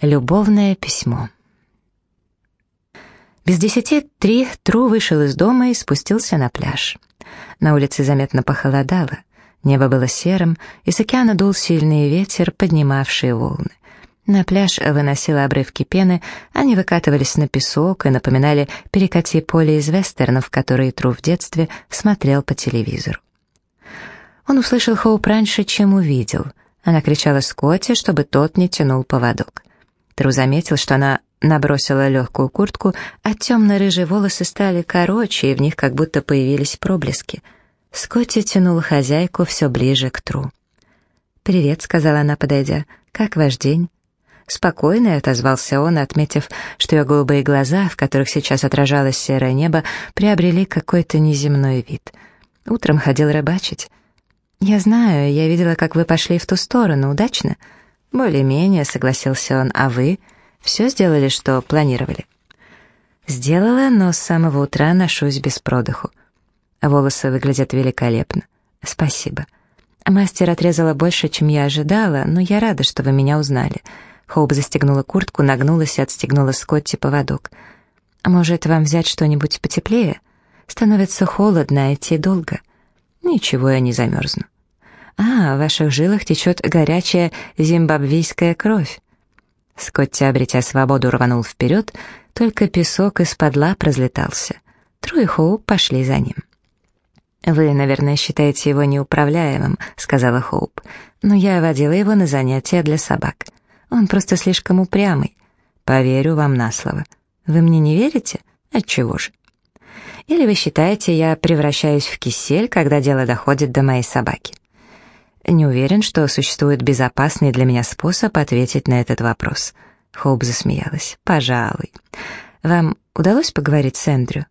Любовное письмо. Без десяти три Тру вышел из дома и спустился на пляж. На улице заметно похолодало. Небо было серым, и с океана дул сильный ветер, поднимавший волны. На пляж выносило обрывки пены, они выкатывались на песок и напоминали перекати поле из вестернов, которые Тру в детстве смотрел по телевизору. Он услышал Хоуп раньше, чем увидел. Она кричала Скотти, чтобы тот не тянул поводок. Тру заметил, что она набросила легкую куртку, а темно-рыжие волосы стали короче, и в них как будто появились проблески. Скотти тянула хозяйку все ближе к Тру. «Привет», — сказала она, подойдя, — «как ваш день?» Спокойно отозвался он, отметив, что ее голубые глаза, в которых сейчас отражалось серое небо, приобрели какой-то неземной вид. Утром ходил рыбачить. «Я знаю, я видела, как вы пошли в ту сторону. Удачно?» «Более-менее», — согласился он. «А вы? Все сделали, что планировали?» «Сделала, но с самого утра ношусь без продыху. Волосы выглядят великолепно. Спасибо. Мастер отрезала больше, чем я ожидала, но я рада, что вы меня узнали». Хоуп застегнула куртку, нагнулась и отстегнула Скотти поводок. «А может, вам взять что-нибудь потеплее? Становится холодно, а идти долго». «Ничего, я не замерзну». «А, в ваших жилах течет горячая зимбабвийская кровь». Скотти, обретя свободу, рванул вперед, только песок из-под лап разлетался. Тру Хоуп пошли за ним. «Вы, наверное, считаете его неуправляемым», — сказала Хоуп, «но я водила его на занятия для собак. Он просто слишком упрямый. Поверю вам на слово. Вы мне не верите? Отчего же?» Или вы считаете, я превращаюсь в кисель, когда дело доходит до моей собаки? Не уверен, что существует безопасный для меня способ ответить на этот вопрос. Хоуп засмеялась. «Пожалуй. Вам удалось поговорить с Эндрю?»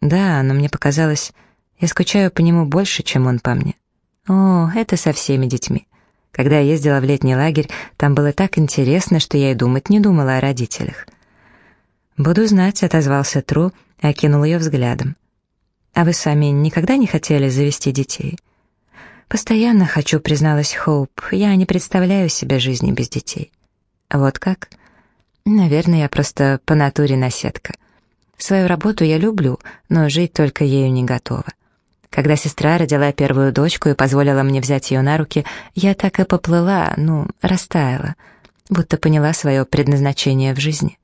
«Да, но мне показалось, я скучаю по нему больше, чем он по мне». «О, это со всеми детьми. Когда я ездила в летний лагерь, там было так интересно, что я и думать не думала о родителях». «Буду знать», — отозвался Тру и окинул ее взглядом. «А вы сами никогда не хотели завести детей?» «Постоянно хочу», — призналась Хоуп. «Я не представляю себе жизни без детей». «Вот как?» «Наверное, я просто по натуре наседка. Свою работу я люблю, но жить только ею не готова. Когда сестра родила первую дочку и позволила мне взять ее на руки, я так и поплыла, ну, растаяла, будто поняла свое предназначение в жизни.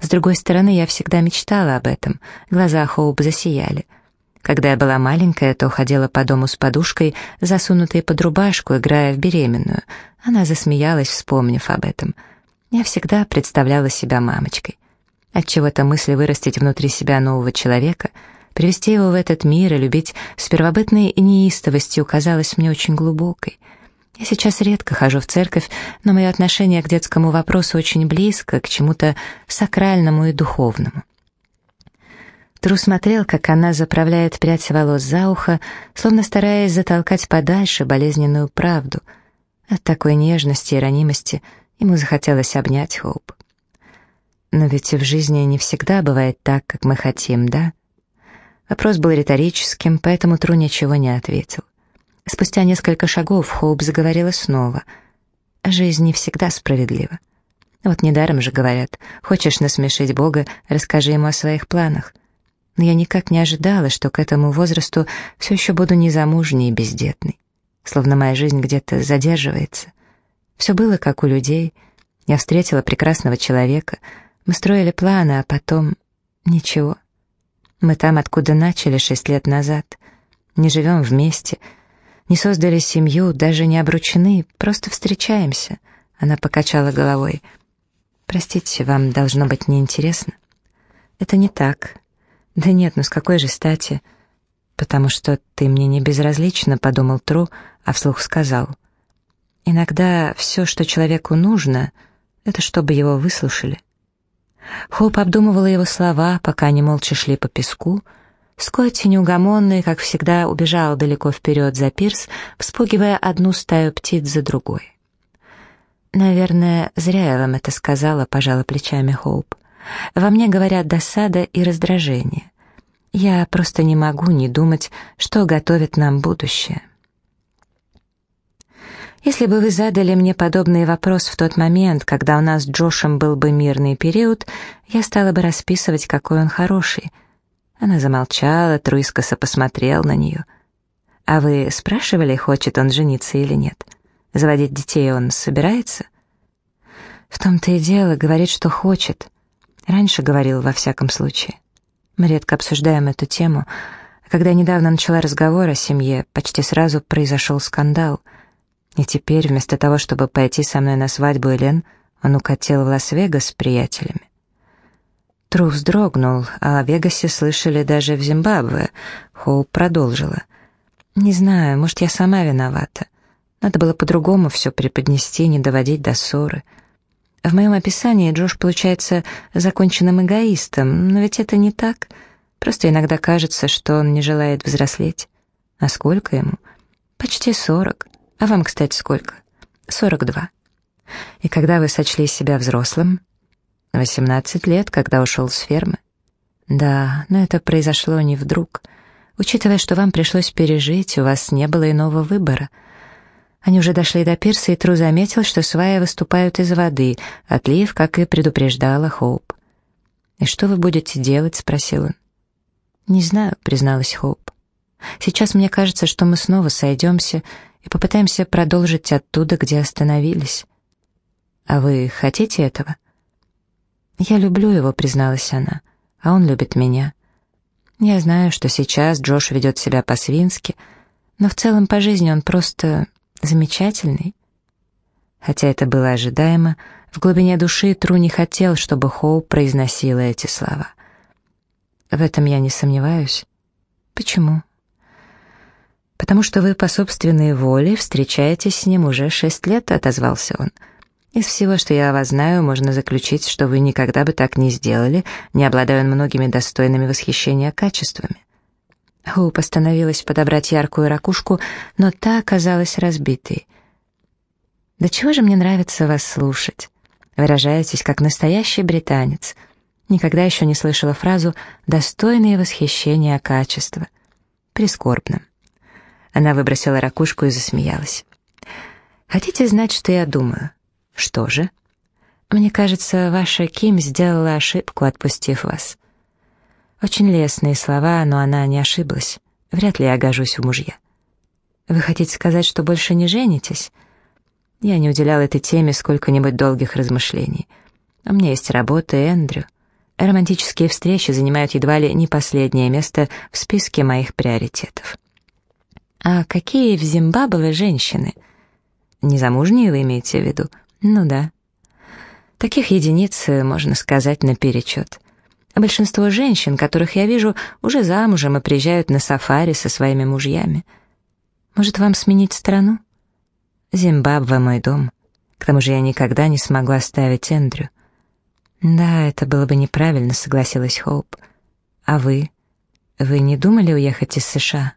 С другой стороны, я всегда мечтала об этом, глаза Хоуп засияли — когда я была маленькая, то ходила по дому с подушкой, засунутой под рубашку, играя в беременную. Она засмеялась, вспомнив об этом. Я всегда представляла себя мамочкой. Отчего-то мысль вырастить внутри себя нового человека, привести его в этот мир и любить с первобытной неистовостью казалась мне очень глубокой. Я сейчас редко хожу в церковь, но мое отношение к детскому вопросу очень близко, к чему-то сакральному и духовному. Тру смотрел, как она заправляет прядь волос за ухо, словно стараясь затолкать подальше болезненную правду. От такой нежности и ранимости ему захотелось обнять Хоуп. Но ведь в жизни не всегда бывает так, как мы хотим, да? Вопрос был риторическим, поэтому Тру ничего не ответил. Спустя несколько шагов Хоуп заговорила снова. «Жизнь не всегда справедлива. Вот недаром же говорят, хочешь насмешить Бога, расскажи ему о своих планах но я никак не ожидала, что к этому возрасту все еще буду незамужней и бездетной. Словно моя жизнь где-то задерживается. Все было как у людей. Я встретила прекрасного человека, мы строили планы, а потом ничего. Мы там, откуда начали шесть лет назад. Не живем вместе, не создали семью, даже не обручены, просто встречаемся. Она покачала головой. «Простите, вам должно быть неинтересно?» «Это не так. «Да нет, ну с какой же стати?» «Потому что ты мне не безразлична», — подумал Тру, а вслух сказал. «Иногда все, что человеку нужно, это чтобы его выслушали». Хоуп обдумывала его слова, пока они молча шли по песку. Скотти, неугомонный, как всегда, убежал далеко вперед за пирс, вспугивая одну стаю птиц за другой. «Наверное, зря я вам это сказала», — пожала плечами Хоуп. Во мне говорят досада и раздражение. Я просто не могу не думать, что готовит нам будущее. Если бы вы задали мне подобный вопрос в тот момент, когда у нас с Джошем был бы мирный период, я стала бы расписывать, какой он хороший. Она замолчала, труискоса посмотрел на нее. «А вы спрашивали, хочет он жениться или нет? Заводить детей он собирается?» «В том-то и дело, говорит, что хочет. Раньше говорил, во всяком случае. Мы редко обсуждаем эту тему, когда я недавно начала разговор о семье, почти сразу произошел скандал — и теперь, вместо того, чтобы пойти со мной на свадьбу Элен, он укатил в Лас-Вегас с приятелями. Тру вздрогнул, а о Вегасе слышали даже в Зимбабве. Хоуп продолжила. «Не знаю, может, я сама виновата. Надо было по-другому все преподнести, не доводить до ссоры. В моем описании Джош получается законченным эгоистом, но ведь это не так. Просто иногда кажется, что он не желает взрослеть. А сколько ему? Почти сорок. А вам, кстати, сколько? Сорок два. И когда вы сочли себя взрослым? Восемнадцать лет, когда ушел с фермы. Да, но это произошло не вдруг. Учитывая, что вам пришлось пережить, у вас не было иного выбора. Они уже дошли до пирса, и Тру заметил, что сваи выступают из воды, отлив, как и предупреждала Хоуп. «И что вы будете делать?» — спросил он. «Не знаю», — призналась Хоуп. «Сейчас мне кажется, что мы снова сойдемся, и попытаемся продолжить оттуда, где остановились. А вы хотите этого? Я люблю его, призналась она, а он любит меня. Я знаю, что сейчас Джош ведет себя по-свински, но в целом по жизни он просто замечательный. Хотя это было ожидаемо, в глубине души Тру не хотел, чтобы Хоу произносила эти слова. В этом я не сомневаюсь. Почему? «Потому что вы по собственной воле встречаетесь с ним уже шесть лет», — отозвался он. «Из всего, что я о вас знаю, можно заключить, что вы никогда бы так не сделали, не обладая многими достойными восхищения качествами». Хоуп остановилась подобрать яркую ракушку, но та оказалась разбитой. «Да чего же мне нравится вас слушать? Выражаетесь, как настоящий британец. Никогда еще не слышала фразу «достойные восхищения качества». Прискорбно. Она выбросила ракушку и засмеялась. «Хотите знать, что я думаю?» «Что же?» «Мне кажется, ваша Ким сделала ошибку, отпустив вас». Очень лестные слова, но она не ошиблась. Вряд ли я гожусь в мужья. «Вы хотите сказать, что больше не женитесь?» Я не уделял этой теме сколько-нибудь долгих размышлений. У меня есть работа и Эндрю. Романтические встречи занимают едва ли не последнее место в списке моих приоритетов. «А какие в Зимбабве женщины?» «Незамужние вы имеете в виду?» «Ну да». Таких единиц, можно сказать, наперечет. Большинство женщин, которых я вижу, уже замужем и приезжают на сафари со своими мужьями. Может, вам сменить страну? Зимбабве мой дом. К тому же я никогда не смогу оставить Эндрю. Да, это было бы неправильно, согласилась Хоуп. А вы? Вы не думали уехать из США?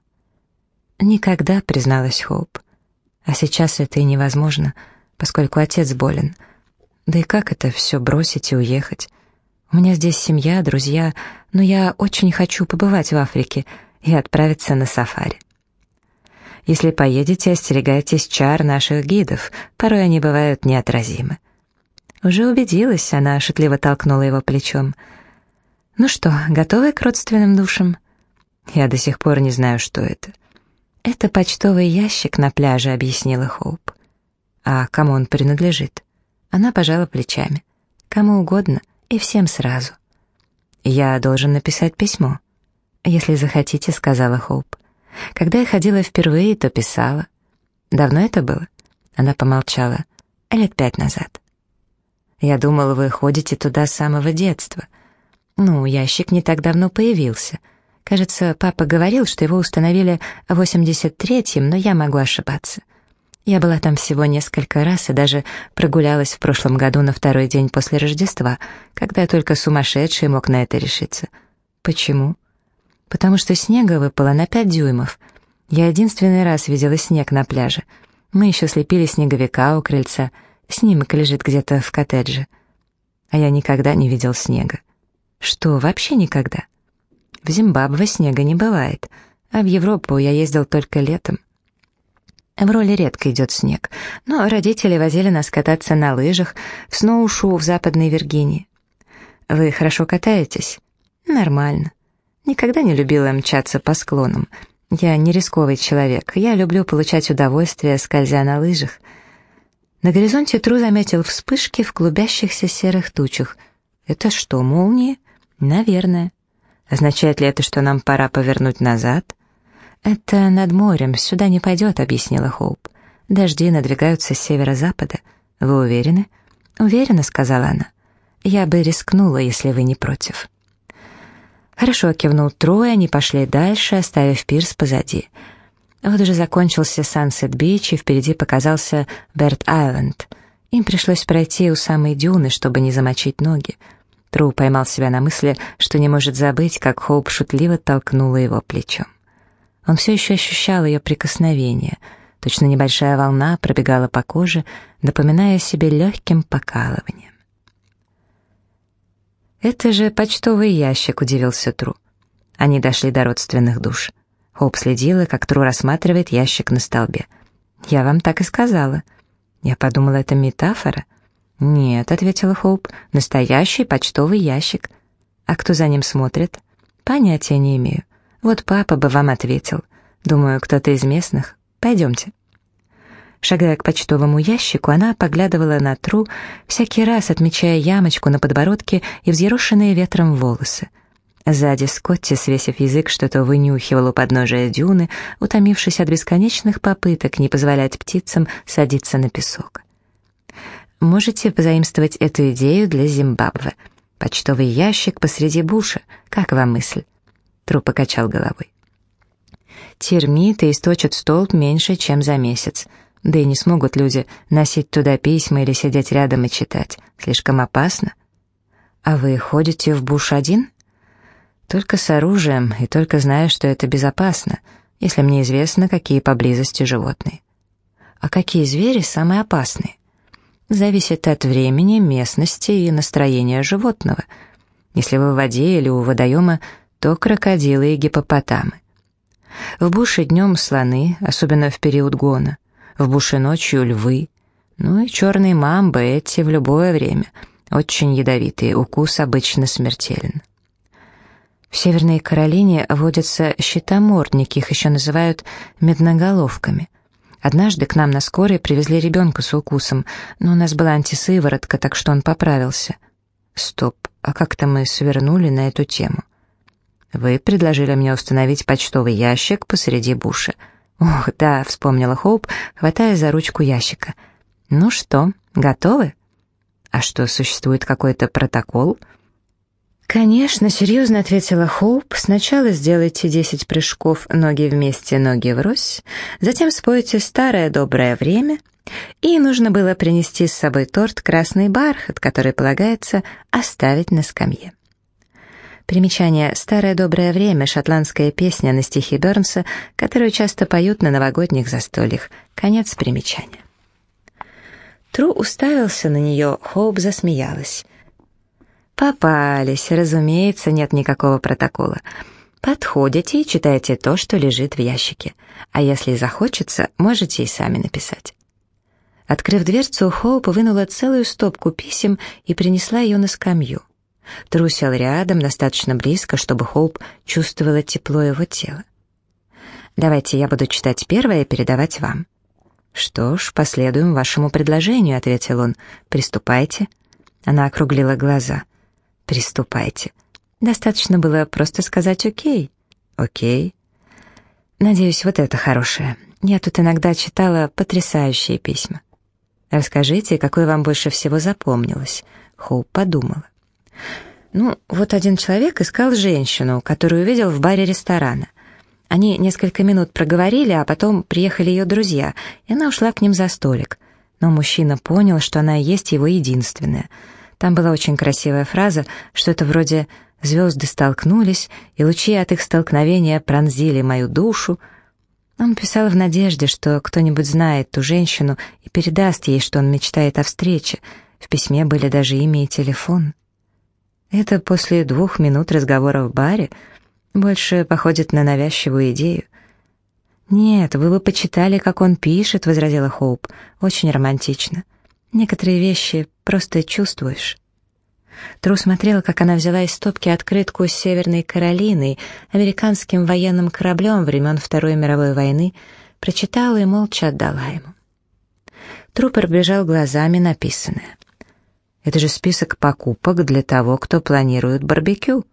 «Никогда», — призналась Хоуп. «А сейчас это и невозможно, поскольку отец болен. Да и как это все бросить и уехать? У меня здесь семья, друзья, но я очень хочу побывать в Африке и отправиться на сафари». «Если поедете, остерегайтесь чар наших гидов, порой они бывают неотразимы». «Уже убедилась», — она шутливо толкнула его плечом. «Ну что, готовы к родственным душам?» «Я до сих пор не знаю, что это». «Это почтовый ящик на пляже», — объяснила Хоуп. «А кому он принадлежит?» Она пожала плечами. «Кому угодно и всем сразу». «Я должен написать письмо». «Если захотите», — сказала Хоуп. «Когда я ходила впервые, то писала». «Давно это было?» Она помолчала. «Лет пять назад». «Я думала, вы ходите туда с самого детства». «Ну, ящик не так давно появился. Кажется, папа говорил, что его установили в 83-м, но я могу ошибаться. Я была там всего несколько раз и даже прогулялась в прошлом году на второй день после Рождества, когда только сумасшедший мог на это решиться. Почему? Потому что снега выпало на 5 дюймов. Я единственный раз видела снег на пляже. Мы еще слепили снеговика у крыльца. Снимок лежит где-то в коттедже. А я никогда не видел снега. Что, вообще никогда? В Зимбабве снега не бывает, а в Европу я ездил только летом. В роли редко идет снег, но родители возили нас кататься на лыжах в сноушу в Западной Виргинии. Вы хорошо катаетесь? Нормально. Никогда не любила мчаться по склонам. Я не рисковый человек, я люблю получать удовольствие, скользя на лыжах. На горизонте Тру заметил вспышки в клубящихся серых тучах. Это что, молнии? Наверное. Означает ли это, что нам пора повернуть назад? Это над морем, сюда не пойдет, объяснила Хоуп. Дожди надвигаются с северо-запада. Вы уверены? Уверена, сказала она. Я бы рискнула, если вы не против. Хорошо, кивнул Тру, они пошли дальше, оставив пирс позади. Вот уже закончился Сансет-Бич, и впереди показался Бёрд-Айленд. Им пришлось пройти у самой дюны, чтобы не замочить ноги. Тру поймал себя на мысли, что не может забыть, как Хоуп шутливо толкнула его плечом. Он все еще ощущал ее прикосновение. Точно небольшая волна пробегала по коже, напоминая себе легким покалыванием. «Это же почтовый ящик», — удивился Тру. Они дошли до родственных душ. Хоуп следила, как Тру рассматривает ящик на столбе. «Я вам так и сказала». Я подумала, это метафора. «Нет», — ответила Хоуп, — «настоящий почтовый ящик». «А кто за ним смотрит?» «Понятия не имею. Вот папа бы вам ответил. Думаю, кто-то из местных. Пойдемте». Шагая к почтовому ящику, она поглядывала на Тру, всякий раз отмечая ямочку на подбородке и взъерошенные ветром волосы. Сзади Скотти, свесив язык, что-то вынюхивал у подножия дюны, утомившись от бесконечных попыток не позволять птицам садиться на песок. «Можете позаимствовать эту идею для Зимбабве. Почтовый ящик посреди буша. Как вам мысль?» Тру покачал головой. «Термиты источат столб меньше, чем за месяц. Да и не смогут люди носить туда письма или сидеть рядом и читать. Слишком опасно. А вы ходите в буш один? Только с оружием и только зная, что это безопасно, если мне известно, какие поблизости животные. А какие звери самые опасные? Зависит от времени, местности и настроения животного. Если вы в воде или у водоема, то крокодилы и гипопотамы. В буше днем слоны, особенно в период гона в буше ночью львы, ну и черные мамбы эти в любое время, очень ядовитые, укус обычно смертелен. В Северной Каролине водятся щитомордники, их еще называют медноголовками. Однажды к нам на скорой привезли ребенка с укусом, но у нас была антисыворотка, так что он поправился. Стоп, а как-то мы свернули на эту тему. Вы предложили мне установить почтовый ящик посреди буша — «Ох, да», — вспомнила Хоуп, хватая за ручку ящика. «Ну что, готовы?» «А что, существует какой-то протокол?» «Конечно», — серьезно ответила Хоуп. «Сначала сделайте десять прыжков ноги вместе, ноги врозь, затем спойте «Старое доброе время», и нужно было принести с собой торт «Красный бархат», который полагается оставить на скамье. Примечание «Старое доброе время» — шотландская песня на стихи Бернса, которую часто поют на новогодних застольях. Конец примечания. Тру уставился на нее, Хоуп засмеялась. «Попались, разумеется, нет никакого протокола. Подходите и читайте то, что лежит в ящике. А если захочется, можете и сами написать». Открыв дверцу, Хоуп вынула целую стопку писем и принесла ее на скамью. Трусил рядом, достаточно близко, чтобы Хоуп чувствовала тепло его тела. «Давайте я буду читать первое и передавать вам». «Что ж, последуем вашему предложению», — ответил он. «Приступайте». Она округлила глаза. «Приступайте». Достаточно было просто сказать «окей». «Окей». «Надеюсь, вот это хорошее. Я тут иногда читала потрясающие письма». «Расскажите, какое вам больше всего запомнилось?» Хоуп подумала. Ну, вот один человек искал женщину, которую увидел в баре ресторана. Они несколько минут проговорили, а потом приехали ее друзья, и она ушла к ним за столик. Но мужчина понял, что она и есть его единственная. Там была очень красивая фраза, что это вроде «звезды столкнулись, и лучи от их столкновения пронзили мою душу». Он писал в надежде, что кто-нибудь знает ту женщину и передаст ей, что он мечтает о встрече. В письме были даже имя и телефон. Это после двух минут разговора в баре больше походит на навязчивую идею. «Нет, вы бы почитали, как он пишет», — возразила Хоуп. «Очень романтично. Некоторые вещи просто чувствуешь». Тру смотрела, как она взяла из стопки открытку с Северной Каролиной, американским военным кораблем времен Второй мировой войны, прочитала и молча отдала ему. Тру пробежал глазами написанное. «Это же список покупок для того, кто планирует барбекю».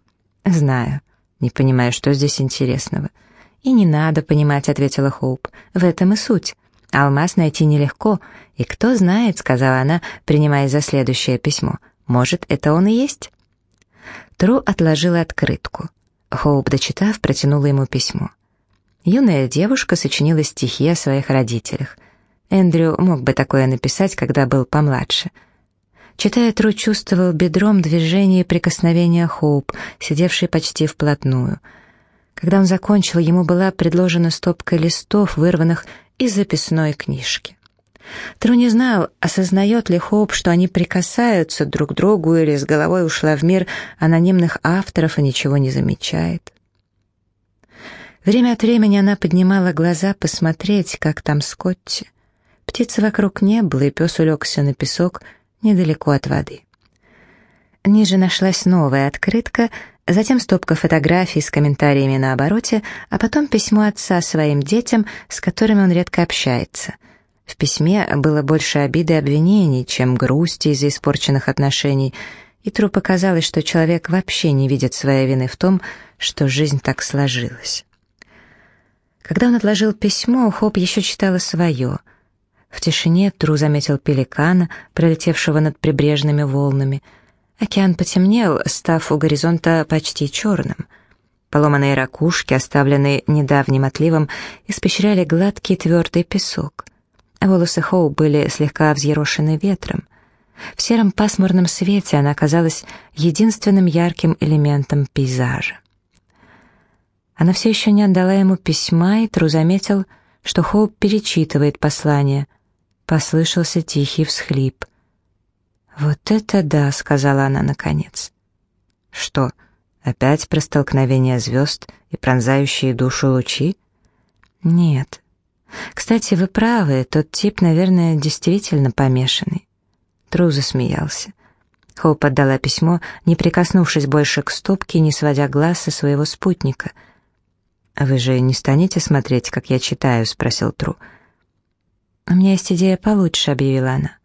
«Знаю. Не понимаю, что здесь интересного». «И не надо понимать», — ответила Хоуп. «В этом и суть. Алмаз найти нелегко, и кто знает», — сказала она, принимая за следующее письмо. «Может, это он и есть?» Тру отложила открытку. Хоуп, дочитав, протянула ему письмо. Юная девушка сочинила стихи о своих родителях. Эндрю мог бы такое написать, когда был помладше. Читая, Тру чувствовал бедром движение и прикосновение Хоуп, сидевшей почти вплотную — когда он закончил, ему была предложена стопка листов, вырванных из записной книжки. Тру не знал, осознает ли Хоуп, что они прикасаются друг к другу или с головой ушла в мир анонимных авторов и ничего не замечает. Время от времени она поднимала глаза посмотреть, как там Скотти. Птицы вокруг не было, и пес улегся на песок недалеко от воды. Ниже нашлась новая открытка, затем стопка фотографий с комментариями на обороте, а потом письмо отца своим детям, с которыми он редко общается. В письме было больше обиды и обвинений, чем грусти из-за испорченных отношений, и Тру показалось, что человек вообще не видит своей вины в том, что жизнь так сложилась. Когда он отложил письмо, Хоп еще читала свое. В тишине Тру заметил пеликана, пролетевшего над прибрежными волнами — Океан потемнел, став у горизонта почти черным. Поломанные ракушки, оставленные недавним отливом, испещряли гладкий твердый песок. Волосы Хоу были слегка взъерошены ветром. В сером пасмурном свете она оказалась единственным ярким элементом пейзажа. Она все еще не отдала ему письма, и Тру заметил, что Хоу перечитывает послание. Послышался тихий всхлип. «Вот это да!» — сказала она наконец. «Что, опять про столкновение звезд и пронзающие душу лучи?» «Нет. Кстати, вы правы, тот тип, наверное, действительно помешанный». Тру засмеялся. Хоуп отдала письмо, не прикоснувшись больше к стопке, не сводя глаз со своего спутника. «А «Вы же не станете смотреть, как я читаю?» — спросил Тру. «У меня есть идея получше», — объявила она.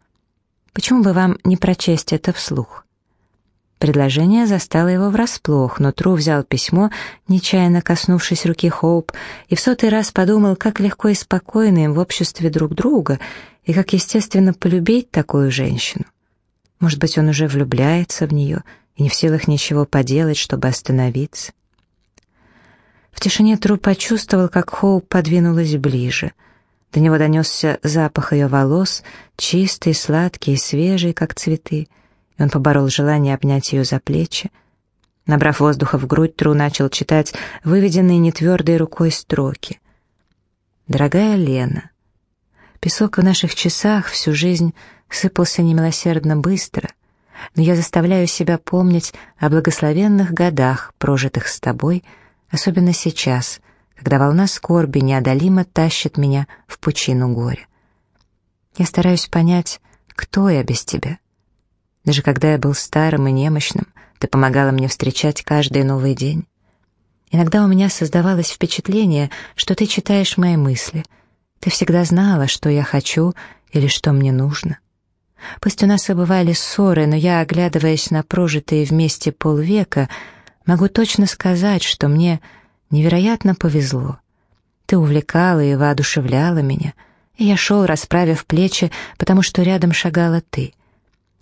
Почему бы вам не прочесть это вслух? Предложение застало его врасплох, но Тру взял письмо, нечаянно коснувшись руки Хоуп, и в сотый раз подумал, как легко и спокойно им в обществе друг друга, и как естественно полюбить такую женщину. Может быть, он уже влюбляется в нее и не в силах ничего поделать, чтобы остановиться. В тишине Тру почувствовал, как Хоуп подвинулась ближе — до него донесся запах ее волос, чистый, сладкий свежий, как цветы, и он поборол желание обнять ее за плечи. Набрав воздуха в грудь, Тру начал читать выведенные нетвердой рукой строки. «Дорогая Лена, песок в наших часах всю жизнь сыпался немилосердно быстро, но я заставляю себя помнить о благословенных годах, прожитых с тобой, особенно сейчас, когда волна скорби неодолимо тащит меня в пучину горя. Я стараюсь понять, кто я без тебя. Даже когда я был старым и немощным, ты помогала мне встречать каждый новый день. Иногда у меня создавалось впечатление, что ты читаешь мои мысли. Ты всегда знала, что я хочу или что мне нужно. Пусть у нас и бывали ссоры, но я, оглядываясь на прожитые вместе полвека, могу точно сказать, что мне Невероятно повезло. Ты увлекала и воодушевляла меня, и я шел, расправив плечи, потому что рядом шагала ты.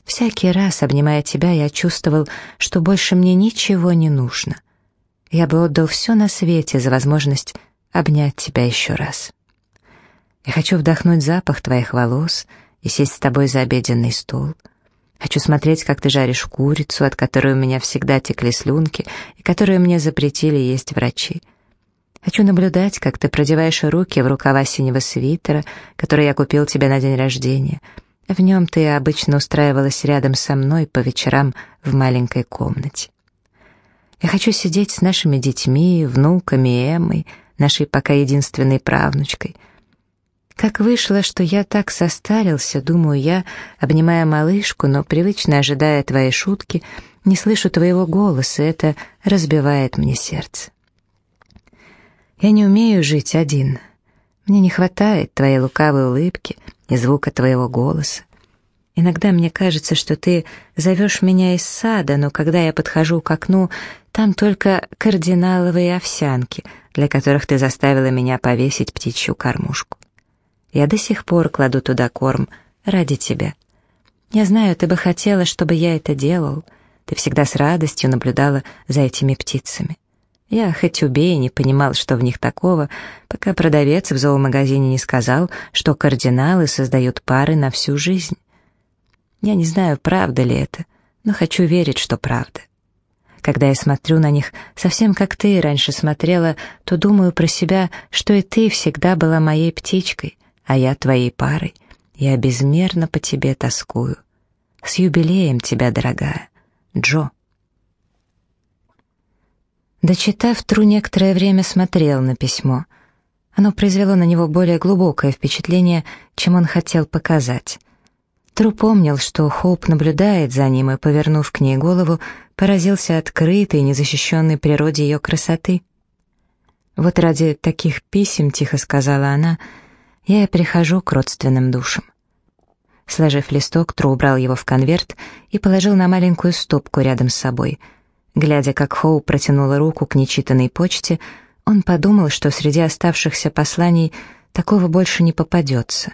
Всякий раз, обнимая тебя, я чувствовал, что больше мне ничего не нужно. Я бы отдал все на свете за возможность обнять тебя еще раз. Я хочу вдохнуть запах твоих волос и сесть с тобой за обеденный стол — Хочу смотреть, как ты жаришь курицу, от которой у меня всегда текли слюнки и которую мне запретили есть врачи. Хочу наблюдать, как ты продеваешь руки в рукава синего свитера, который я купил тебе на день рождения. В нем ты обычно устраивалась рядом со мной по вечерам в маленькой комнате. Я хочу сидеть с нашими детьми, внуками и Эммой, нашей пока единственной правнучкой. Как вышло, что я так состарился, думаю я, обнимая малышку, но привычно ожидая твоей шутки, не слышу твоего голоса, это разбивает мне сердце. Я не умею жить один. Мне не хватает твоей лукавой улыбки и звука твоего голоса. Иногда мне кажется, что ты зовешь меня из сада, но когда я подхожу к окну, там только кардиналовые овсянки, для которых ты заставила меня повесить птичью кормушку. Я до сих пор кладу туда корм ради тебя. Я знаю, ты бы хотела, чтобы я это делал. Ты всегда с радостью наблюдала за этими птицами. Я хоть убей не понимал, что в них такого, пока продавец в зоомагазине не сказал, что кардиналы создают пары на всю жизнь. Я не знаю, правда ли это, но хочу верить, что правда. Когда я смотрю на них, совсем как ты раньше смотрела, то думаю про себя, что и ты всегда была моей птичкой, а я твоей парой. Я безмерно по тебе тоскую. С юбилеем тебя, дорогая. Джо. Дочитав, Тру некоторое время смотрел на письмо. Оно произвело на него более глубокое впечатление, чем он хотел показать. Тру помнил, что Хоуп наблюдает за ним и, повернув к ней голову, поразился открытой, незащищенной природе ее красоты. «Вот ради таких писем, — тихо сказала она, — я прихожу к родственным душам». Сложив листок, Тру убрал его в конверт и положил на маленькую стопку рядом с собой. Глядя, как Хоу протянула руку к нечитанной почте, он подумал, что среди оставшихся посланий такого больше не попадется.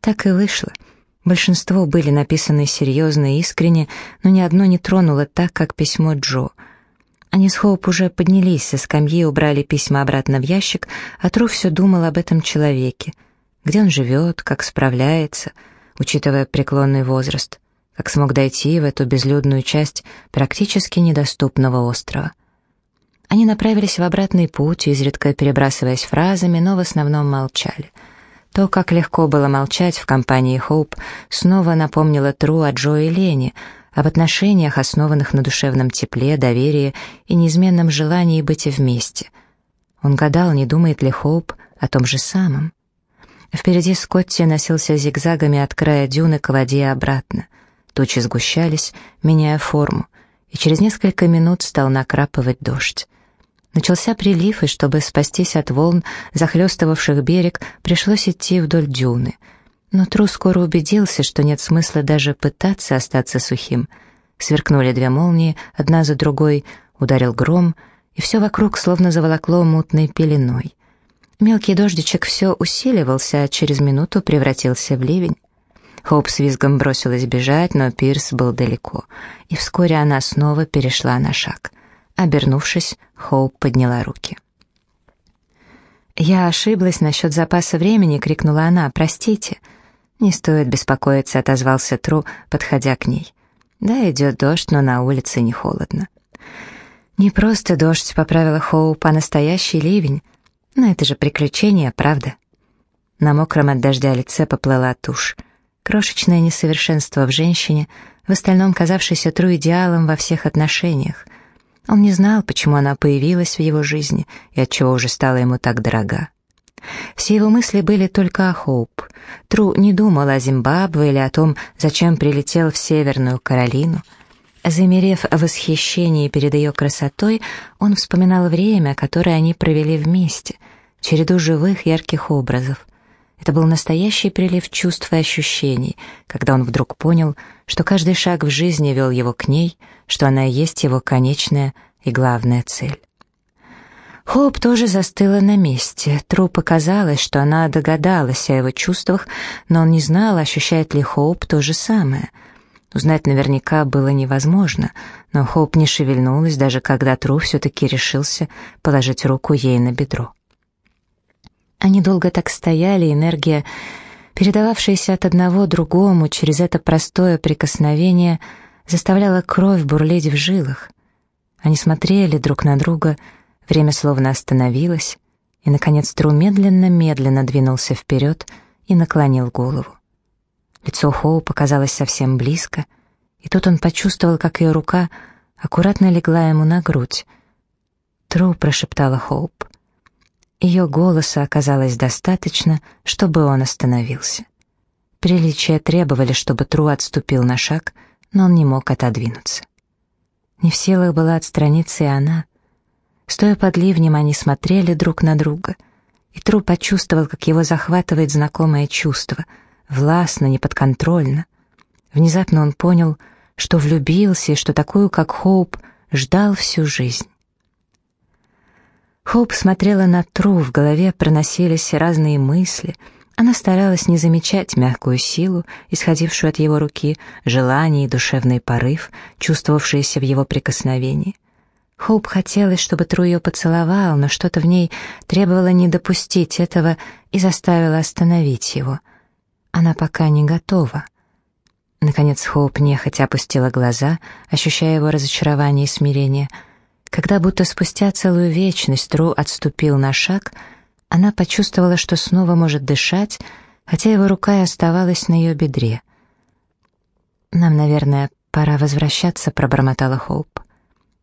Так и вышло — Большинство были написаны серьезно и искренне, но ни одно не тронуло так, как письмо Джо. Они с Хоуп уже поднялись со скамьи и убрали письма обратно в ящик, а Тру все думал об этом человеке. Где он живет, как справляется, учитывая преклонный возраст, как смог дойти в эту безлюдную часть практически недоступного острова. Они направились в обратный путь, изредка перебрасываясь фразами, но в основном молчали — то, как легко было молчать в компании Хоуп, снова напомнило Тру о Джо и Лене, об отношениях, основанных на душевном тепле, доверии и неизменном желании быть вместе. Он гадал, не думает ли Хоуп о том же самом. Впереди Скотти носился зигзагами от края дюны к воде и обратно. Тучи сгущались, меняя форму, и через несколько минут стал накрапывать дождь. Начался прилив, и чтобы спастись от волн, захлестывавших берег, пришлось идти вдоль дюны. Но Тру скоро убедился, что нет смысла даже пытаться остаться сухим. Сверкнули две молнии, одна за другой, ударил гром, и все вокруг словно заволокло мутной пеленой. Мелкий дождичек все усиливался, а через минуту превратился в ливень. Хоуп с визгом бросилась бежать, но Пирс был далеко, и вскоре она снова перешла на шаг. Обернувшись, Хоуп подняла руки. «Я ошиблась насчет запаса времени», — крикнула она. «Простите». «Не стоит беспокоиться», — отозвался Тру, подходя к ней. «Да, идет дождь, но на улице не холодно». «Не просто дождь», — поправила Хоуп, — «а настоящий ливень. Но это же приключение, правда?» На мокром от дождя лице поплыла тушь. Крошечное несовершенство в женщине, в остальном казавшееся Тру идеалом во всех отношениях — он не знал, почему она появилась в его жизни и отчего уже стала ему так дорога. Все его мысли были только о Хоуп. Тру не думал о Зимбабве или о том, зачем прилетел в Северную Каролину. Замерев в восхищении перед ее красотой, он вспоминал время, которое они провели вместе, череду живых ярких образов. Это был настоящий прилив чувств и ощущений, когда он вдруг понял, что каждый шаг в жизни вел его к ней, что она и есть его конечная и главная цель. Хоуп тоже застыла на месте. Тру показалось, что она догадалась о его чувствах, но он не знал, ощущает ли Хоуп то же самое. Узнать наверняка было невозможно, но Хоуп не шевельнулась, даже когда Тру все-таки решился положить руку ей на бедро. Они долго так стояли, энергия, передававшаяся от одного другому через это простое прикосновение, заставляла кровь бурлить в жилах. Они смотрели друг на друга, время словно остановилось, и, наконец, Тру медленно-медленно двинулся вперед и наклонил голову. Лицо Хоу показалось совсем близко, и тут он почувствовал, как ее рука аккуратно легла ему на грудь. «Тру», — прошептала Хоуп. Ее голоса оказалось достаточно, чтобы он остановился. Приличия требовали, чтобы Тру отступил на шаг, но он не мог отодвинуться. Не в силах была отстраниться и она. Стоя под ливнем, они смотрели друг на друга, и Тру почувствовал, как его захватывает знакомое чувство, властно, неподконтрольно. Внезапно он понял, что влюбился и что такую, как Хоуп, ждал всю жизнь. Хоуп смотрела на Тру, в голове проносились разные мысли — она старалась не замечать мягкую силу, исходившую от его руки, желание и душевный порыв, чувствовавшиеся в его прикосновении. Хоуп хотелось, чтобы Тру ее поцеловал, но что-то в ней требовало не допустить этого и заставило остановить его. Она пока не готова. Наконец Хоуп нехотя опустила глаза, ощущая его разочарование и смирение. Когда будто спустя целую вечность Тру отступил на шаг — она почувствовала, что снова может дышать, хотя его рука и оставалась на ее бедре. «Нам, наверное, пора возвращаться», — пробормотала Хоуп.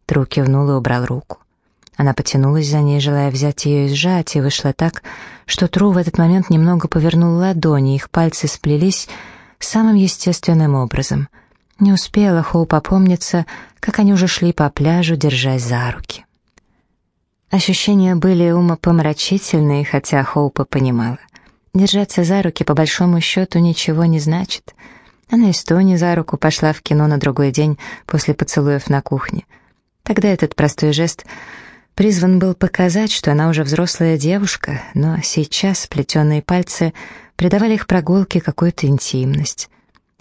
Тру кивнул и убрал руку. Она потянулась за ней, желая взять ее и сжать, и вышло так, что Тру в этот момент немного повернул ладони, их пальцы сплелись самым естественным образом. Не успела Хоуп опомниться, как они уже шли по пляжу, держась за руки. Ощущения были умопомрачительные, хотя Хоупа понимала. Держаться за руки, по большому счету, ничего не значит. Она и Стони за руку пошла в кино на другой день после поцелуев на кухне. Тогда этот простой жест призван был показать, что она уже взрослая девушка, но сейчас сплетенные пальцы придавали их прогулке какую-то интимность.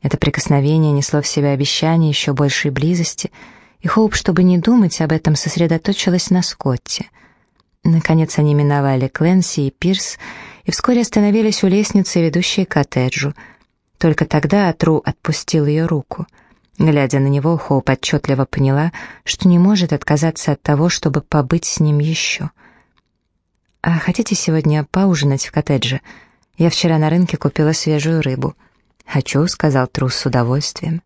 Это прикосновение несло в себе обещание еще большей близости, и Хоуп, чтобы не думать об этом, сосредоточилась на Скотте — Наконец они миновали Кленси и Пирс и вскоре остановились у лестницы, ведущей к коттеджу. Только тогда Тру отпустил ее руку. Глядя на него, Хоуп отчетливо поняла, что не может отказаться от того, чтобы побыть с ним еще. «А хотите сегодня поужинать в коттедже? Я вчера на рынке купила свежую рыбу». «Хочу», — сказал Тру с удовольствием.